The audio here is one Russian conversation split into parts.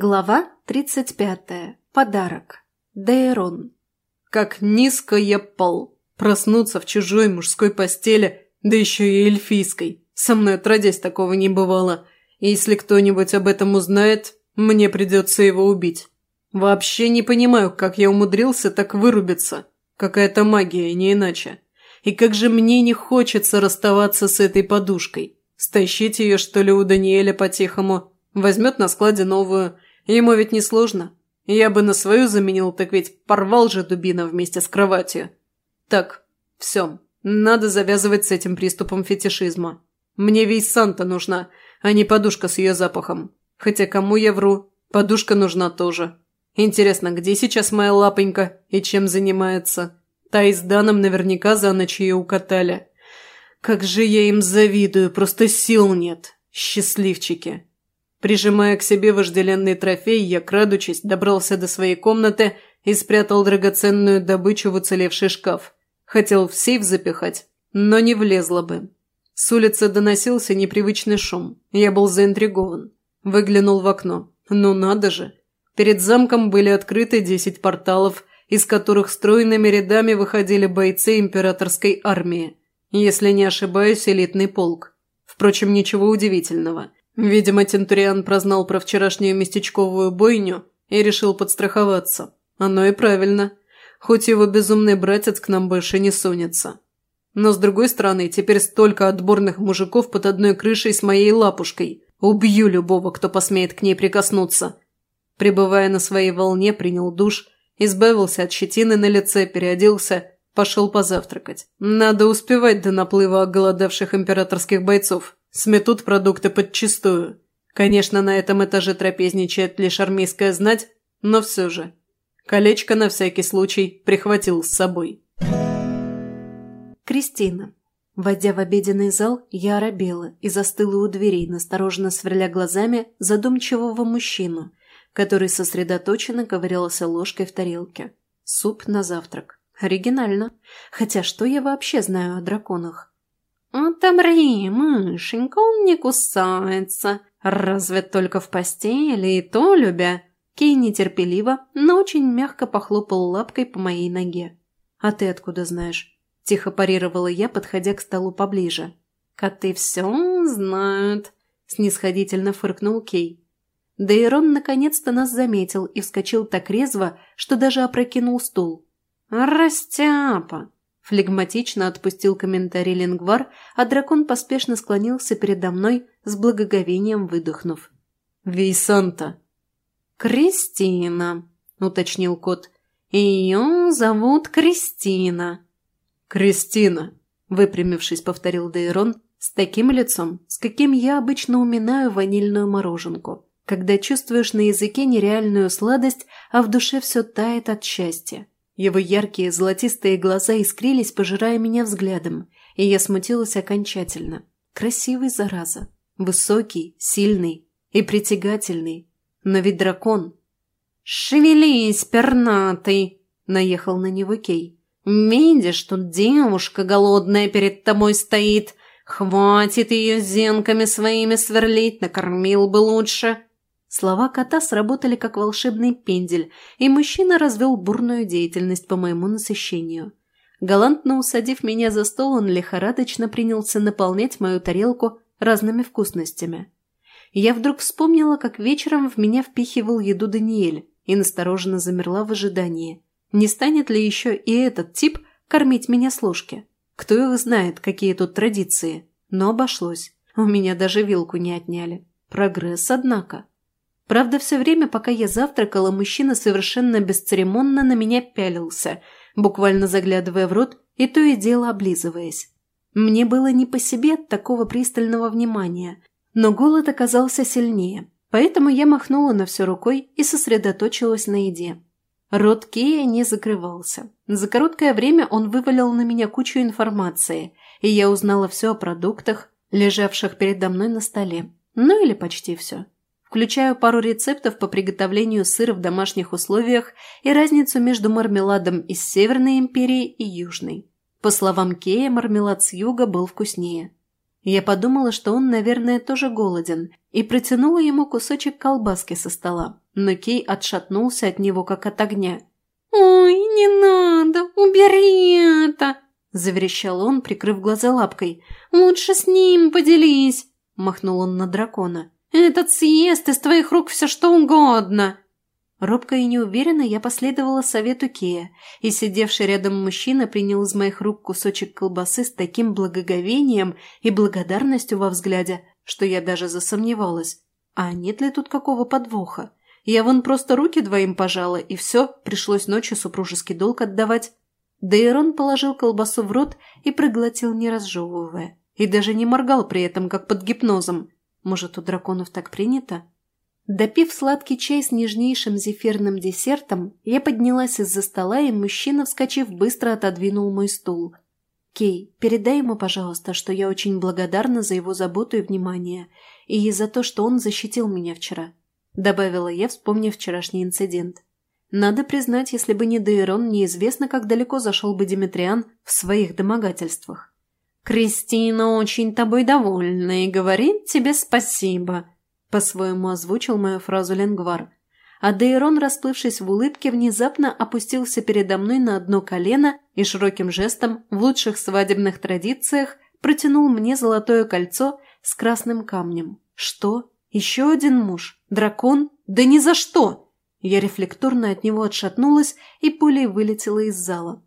Глава 35. Подарок. Дейрон. Как низко я пал. Проснуться в чужой мужской постели, да еще и эльфийской. Со мной отродясь такого не бывало. И если кто-нибудь об этом узнает, мне придется его убить. Вообще не понимаю, как я умудрился так вырубиться. Какая-то магия, не иначе. И как же мне не хочется расставаться с этой подушкой. Стащить ее, что ли, у Даниэля по-тихому – Возьмет на складе новую. Ему ведь не сложно. Я бы на свою заменил, так ведь порвал же дубина вместе с кроватью. Так, все. Надо завязывать с этим приступом фетишизма. Мне весь Санта нужна, а не подушка с ее запахом. Хотя кому я вру, подушка нужна тоже. Интересно, где сейчас моя лапонька и чем занимается? Та и с Даном наверняка за ночь ее укатали. Как же я им завидую, просто сил нет. Счастливчики. Прижимая к себе вожделенный трофей, я, крадучись, добрался до своей комнаты и спрятал драгоценную добычу в уцелевший шкаф. Хотел в сейф запихать, но не влезло бы. С улицы доносился непривычный шум. Я был заинтригован. Выглянул в окно. Ну надо же. Перед замком были открыты десять порталов, из которых стройными рядами выходили бойцы императорской армии. Если не ошибаюсь, элитный полк. Впрочем, ничего удивительного – Видимо, Тентуриан прознал про вчерашнюю местечковую бойню и решил подстраховаться. Оно и правильно. Хоть его безумный братец к нам больше не сунется. Но, с другой стороны, теперь столько отборных мужиков под одной крышей с моей лапушкой. Убью любого, кто посмеет к ней прикоснуться. Прибывая на своей волне, принял душ, избавился от щетины на лице, переоделся, пошел позавтракать. Надо успевать до наплыва оголодавших императорских бойцов. Сметут продукты подчистую. Конечно, на этом этаже трапезничает лишь армейская знать, но все же. Колечко на всякий случай прихватил с собой. Кристина. Войдя в обеденный зал, я оробела и застыла у дверей, настороженно сверля глазами задумчивого мужчину, который сосредоточенно ковырялся ложкой в тарелке. Суп на завтрак. Оригинально. Хотя что я вообще знаю о драконах? «Отомри, мышенька, он не кусается. Разве только в постели и то любя». Кей нетерпеливо, но очень мягко похлопал лапкой по моей ноге. «А ты откуда знаешь?» – тихо парировала я, подходя к столу поближе. «Коты все знают», – снисходительно фыркнул Кей. Дейрон наконец-то нас заметил и вскочил так резво, что даже опрокинул стул. «Растяпа!» Флегматично отпустил комментарий Лингвар, а дракон поспешно склонился передо мной, с благоговением выдохнув. «Вейсанта!» «Кристина», — уточнил кот. «Ее зовут Кристина». «Кристина», — выпрямившись, повторил Дейрон, с таким лицом, с каким я обычно уминаю ванильную мороженку, когда чувствуешь на языке нереальную сладость, а в душе все тает от счастья. Его яркие золотистые глаза искрились, пожирая меня взглядом, и я смутилась окончательно. Красивый, зараза. Высокий, сильный и притягательный. Но ведь дракон. «Шевелись, пернатый!» – наехал на него Кей. «Видишь, тут девушка голодная перед тобой стоит. Хватит ее зенками своими сверлить, накормил бы лучше». Слова кота сработали как волшебный пендель, и мужчина развел бурную деятельность по моему насыщению. Галантно усадив меня за стол, он лихорадочно принялся наполнять мою тарелку разными вкусностями. Я вдруг вспомнила, как вечером в меня впихивал еду Даниэль, и настороженно замерла в ожидании. Не станет ли еще и этот тип кормить меня с ложки? Кто их знает, какие тут традиции? Но обошлось. У меня даже вилку не отняли. Прогресс, однако. Правда, все время, пока я завтракала, мужчина совершенно бесцеремонно на меня пялился, буквально заглядывая в рот и то и дело облизываясь. Мне было не по себе от такого пристального внимания, но голод оказался сильнее, поэтому я махнула на все рукой и сосредоточилась на еде. Рот Кея не закрывался. За короткое время он вывалил на меня кучу информации, и я узнала все о продуктах, лежавших передо мной на столе. Ну или почти все. Включаю пару рецептов по приготовлению сыра в домашних условиях и разницу между мармеладом из Северной империи и Южной. По словам Кея, мармелад с юга был вкуснее. Я подумала, что он, наверное, тоже голоден, и протянула ему кусочек колбаски со стола, но Кей отшатнулся от него, как от огня. «Ой, не надо, убери это!» – заверещал он, прикрыв глаза лапкой. «Лучше с ним поделись!» – махнул он на дракона. «Этот съест из твоих рук все что угодно!» Робко и неуверенно я последовала совету Кея, и сидевший рядом мужчина принял из моих рук кусочек колбасы с таким благоговением и благодарностью во взгляде, что я даже засомневалась. А нет ли тут какого подвоха? Я вон просто руки двоим пожала, и все, пришлось ночью супружеский долг отдавать. Дейрон положил колбасу в рот и проглотил, не разжевывая. И даже не моргал при этом, как под гипнозом. Может, у драконов так принято? Допив сладкий чай с нежнейшим зефирным десертом, я поднялась из-за стола, и мужчина, вскочив, быстро отодвинул мой стул. «Кей, передай ему, пожалуйста, что я очень благодарна за его заботу и внимание, и за то, что он защитил меня вчера», — добавила я, вспомнив вчерашний инцидент. Надо признать, если бы не Дейрон, неизвестно, как далеко зашел бы Димитриан в своих домогательствах. «Кристина очень тобой довольна и говорит тебе спасибо», по-своему озвучил мою фразу Ленгвар. А Дейрон, расплывшись в улыбке, внезапно опустился передо мной на одно колено и широким жестом, в лучших свадебных традициях, протянул мне золотое кольцо с красным камнем. «Что? Еще один муж? Дракон? Да ни за что!» Я рефлекторно от него отшатнулась и пулей вылетела из зала.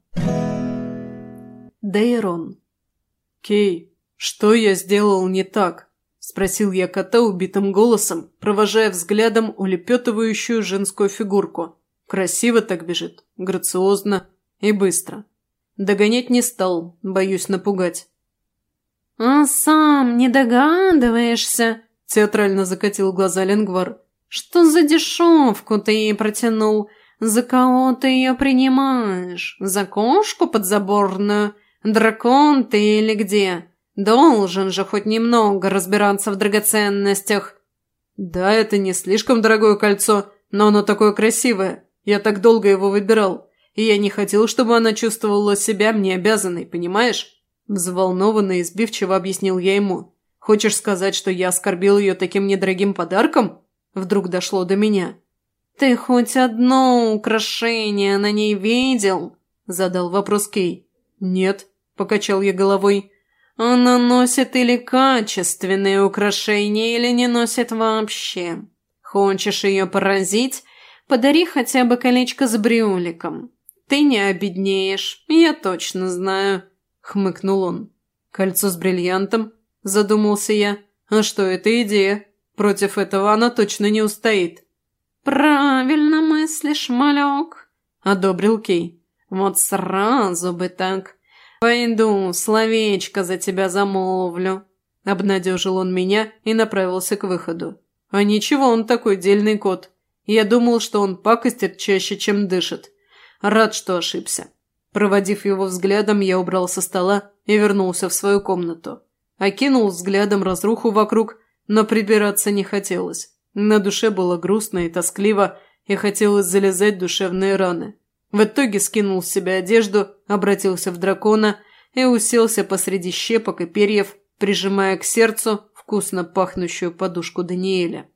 Дейрон. «Кей, что я сделал не так?» – спросил я кота убитым голосом, провожая взглядом улепетывающую женскую фигурку. Красиво так бежит, грациозно и быстро. Догонять не стал, боюсь напугать. «А сам не догадываешься?» – театрально закатил глаза Ленгвар. «Что за дешевку ты ей протянул? За кого ты ее принимаешь? За кошку подзаборную? Дракон ты или где?» Должен же хоть немного разбираться в драгоценностях. Да, это не слишком дорогое кольцо, но оно такое красивое. Я так долго его выбирал, и я не хотел, чтобы она чувствовала себя мне обязанной, понимаешь? Взволнованно и сбивчиво объяснил я ему. Хочешь сказать, что я оскорбил ее таким недорогим подарком? Вдруг дошло до меня. «Ты хоть одно украшение на ней видел?» – задал вопрос Кей. «Нет», – покачал я головой. Она носит или качественные украшения, или не носит вообще. Хочешь ее поразить? Подари хотя бы колечко с брюликом. Ты не обеднеешь, я точно знаю», — хмыкнул он. «Кольцо с бриллиантом?» – задумался я. «А что это идея? Против этого она точно не устоит». «Правильно мыслишь, малек», – одобрил Кей. «Вот сразу бы так. «Пойду, словечко за тебя замолвлю», – обнадежил он меня и направился к выходу. «А ничего, он такой дельный кот. Я думал, что он пакостит чаще, чем дышит. Рад, что ошибся». Проводив его взглядом, я убрал со стола и вернулся в свою комнату. Окинул взглядом разруху вокруг, но прибираться не хотелось. На душе было грустно и тоскливо, и хотелось залезать душевные раны. В итоге скинул с себя одежду, обратился в дракона и уселся посреди щепок и перьев, прижимая к сердцу вкусно пахнущую подушку Даниэля.